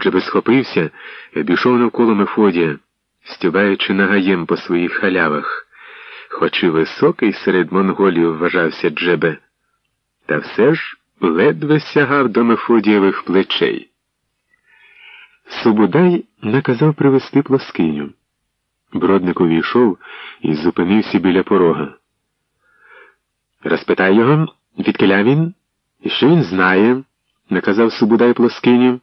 Джебе схопився і обійшов навколо Мефодія, стюбаючи нагаєм по своїх халявах, хоч і високий серед монголів вважався Джебе, та все ж ледве сягав до Мефодієвих плечей. Субудай наказав привезти плоскиню. Бродник увійшов і зупинився біля порога. Розпитай його, відкиля він, і що він знає, наказав Субудай плоскині.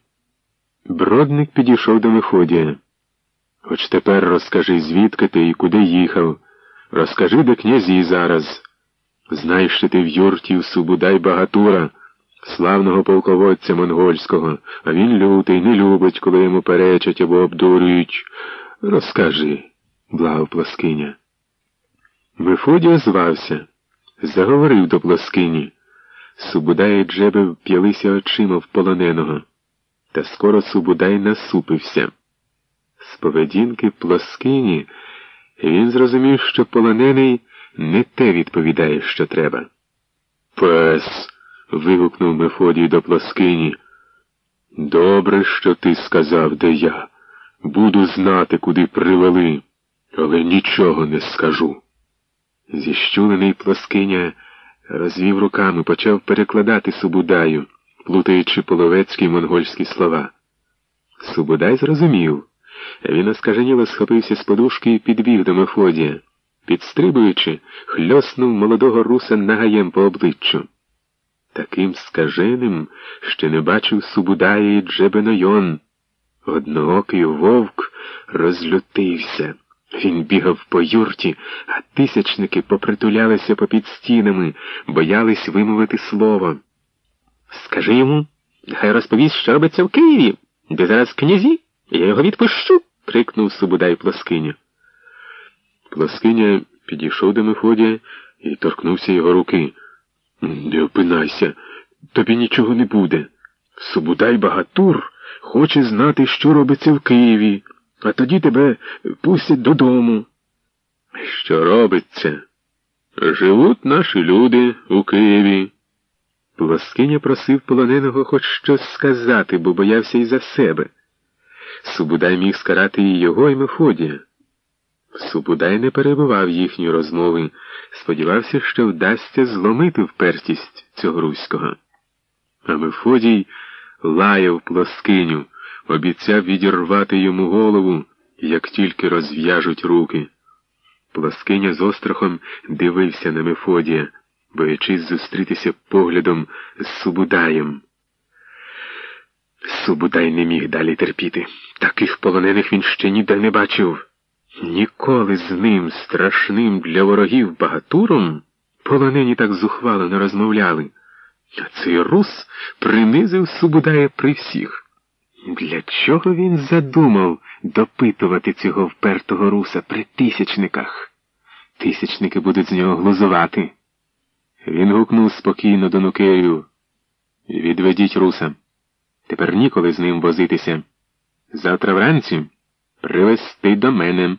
Бродник підійшов до Мефодія. Хоч тепер розкажи, звідки ти і куди їхав. Розкажи де князі зараз. Знаєш, що ти в юрті в Субудай Багатура, славного полководця монгольського, а він лютий, не любить, коли йому перечать або обдурюють. Розкажи, благав плоскиня. Мефодій озвався, заговорив до плоскині. Субудай і Джебе вп'ялися очима в полоненого, та скоро Субудай насупився. З поведінки плоскині він зрозумів, що полонений не те відповідає, що треба. Пес. вигукнув Мефодій до плоскині. Добре, що ти сказав, де я. Буду знати, куди привели, але нічого не скажу. Зіщулений плоскиня розвів руками, почав перекладати Субудаю, плутаючи половецькі й монгольські слова. Субудай зрозумів. Він оскаженіло схопився з подушки і підбіг до Мефодія. Підстрибуючи, хльоснув молодого руса нагаєм по обличчю. Таким скаженим ще не бачив Субудая і Джебенойон. Одноокий вовк розлютився. Він бігав по юрті, а тисячники попритулялися попід стінами, боялись вимовити слово. Скажи йому, нехай розповість, що робиться в Києві, де зараз князі, я його відпущу. крикнув Субудай плоскиня. Плоскиня підійшов до Мефодія і торкнувся його руки. Не опинайся, тобі нічого не буде. Субудай Багатур хоче знати, що робиться в Києві, а тоді тебе пустять додому. Що робиться? Живуть наші люди у Києві. Плоскиня просив полоненого хоч щось сказати, бо боявся й за себе. Субудай міг скарати і його, і Мефодія. Субудай не перебував їхньої розмови, сподівався, що вдасться зломити впертість цього руського. А Мефодій лаяв плоскиню, обіцяв відірвати йому голову, як тільки розв'яжуть руки. Плоскиня з острахом дивився на Мефодія, боячись зустрітися поглядом з Субудаєм. Субудай не міг далі терпіти. Таких полонених він ще ніде не бачив. Ніколи з ним, страшним для ворогів багатуром, полонені так зухвало не розмовляли. А цей рус принизив Субудая при всіх. Для чого він задумав допитувати цього впертого руса при тисячниках? Тисячники будуть з нього глузувати. Він гукнув спокійно до Нукею. Відведіть руса. Тепер ніколи з ним возитися. Завтра вранці привезти до мене.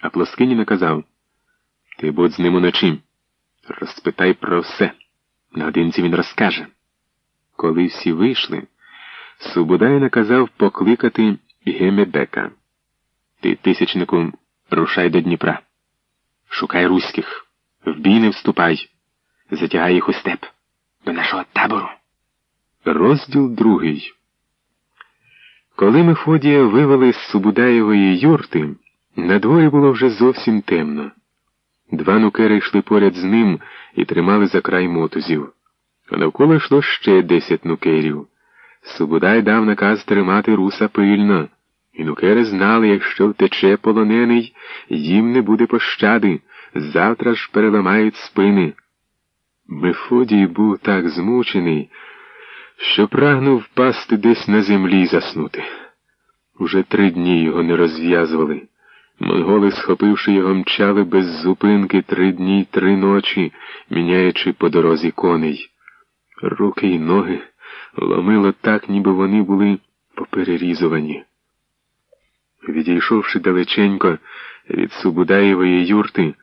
А Плоскині наказав Ти будь з ним уночі. Розпитай про все. Наодинці він розкаже. Коли всі вийшли, Субудай наказав покликати Гемебека. Ти, тисячнику, рушай до Дніпра. Шукай руських, в бій не вступай, затягай їх у степ до нашого табору. Розділ другий. Коли Мефодія вивели з Субудаєвої юрти, на дворі було вже зовсім темно. Два нукери йшли поряд з ним і тримали за край мотузів. А навколо йшло ще десять нукерів. Субудай дав наказ тримати руса пильно, і нукери знали, якщо втече полонений, їм не буде пощади, завтра ж переламають спини. Мефодій був так змучений, що прагнув впасти десь на землі заснути. Уже три дні його не розв'язували. Монголи, схопивши його, мчали без зупинки три дні й три ночі, міняючи по дорозі коней. Руки й ноги ломило так, ніби вони були поперерізувані. Відійшовши далеченько від Субудаєвої юрти,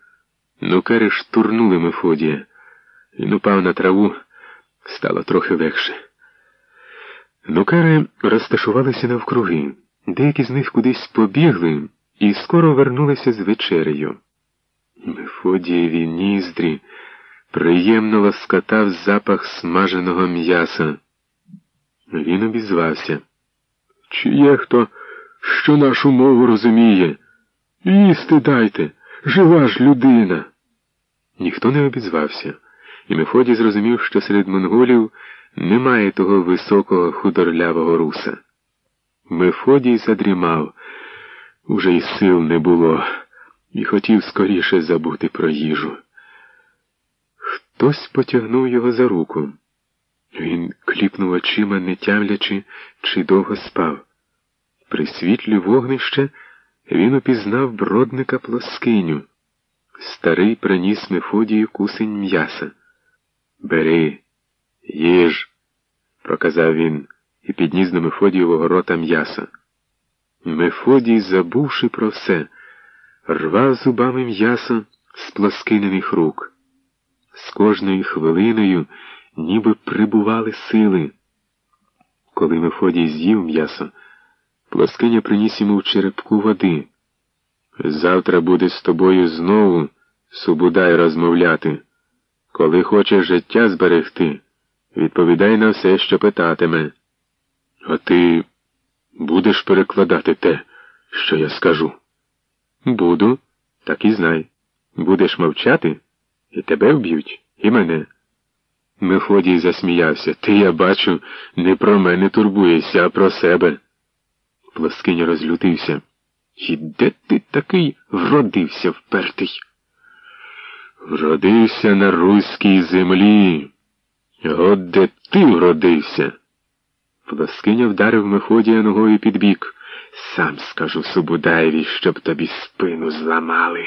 нукери штурнули Мефодія. Він упав на траву, стало трохи легше. Нукари розташувалися навкруги, деякі з них кудись побігли і скоро вернулися з вечерею. Мефодієві ніздрі приємно ласкатав запах смаженого м'яса. Він обізвався. Чи є хто, що нашу мову розуміє? Їсти дайте, жива ж людина. Ніхто не обізвався, і Мефодій зрозумів, що серед монголів немає того високого худорлявого руса. Мефодій задрімав, уже й сил не було, і хотів скоріше забути про їжу. Хтось потягнув його за руку. Він кліпнув очима, не тямлячи, чи довго спав. При світлі вогнища він упізнав бродника плоскиню. Старий приніс Мефодію кусень м'яса. Бери, їж, проказав він і підніс до Мефодієвого рота м'яса. Мефодій, забувши про все, рвав зубами м'ясо з плоскинених рук. З кожною хвилиною ніби прибували сили. Коли Мефодій з'їв м'ясо, плоскиня приніс йому в черепку води. Завтра буде з тобою знову Субудай розмовляти. Коли хочеш життя зберегти, відповідай на все, що питатиме. А ти будеш перекладати те, що я скажу? Буду, так і знай. Будеш мовчати, і тебе вб'ють, і мене. Мефодій засміявся. Ти, я бачу, не про мене турбуєшся, а про себе. Плоскиня розлютився. І де ти такий вродився впертий? Вродився на руській землі. От де ти вродився. Плоскиня вдарив Мефодія ногою під бік. Сам скажу Субудаєві, щоб тобі спину зламали.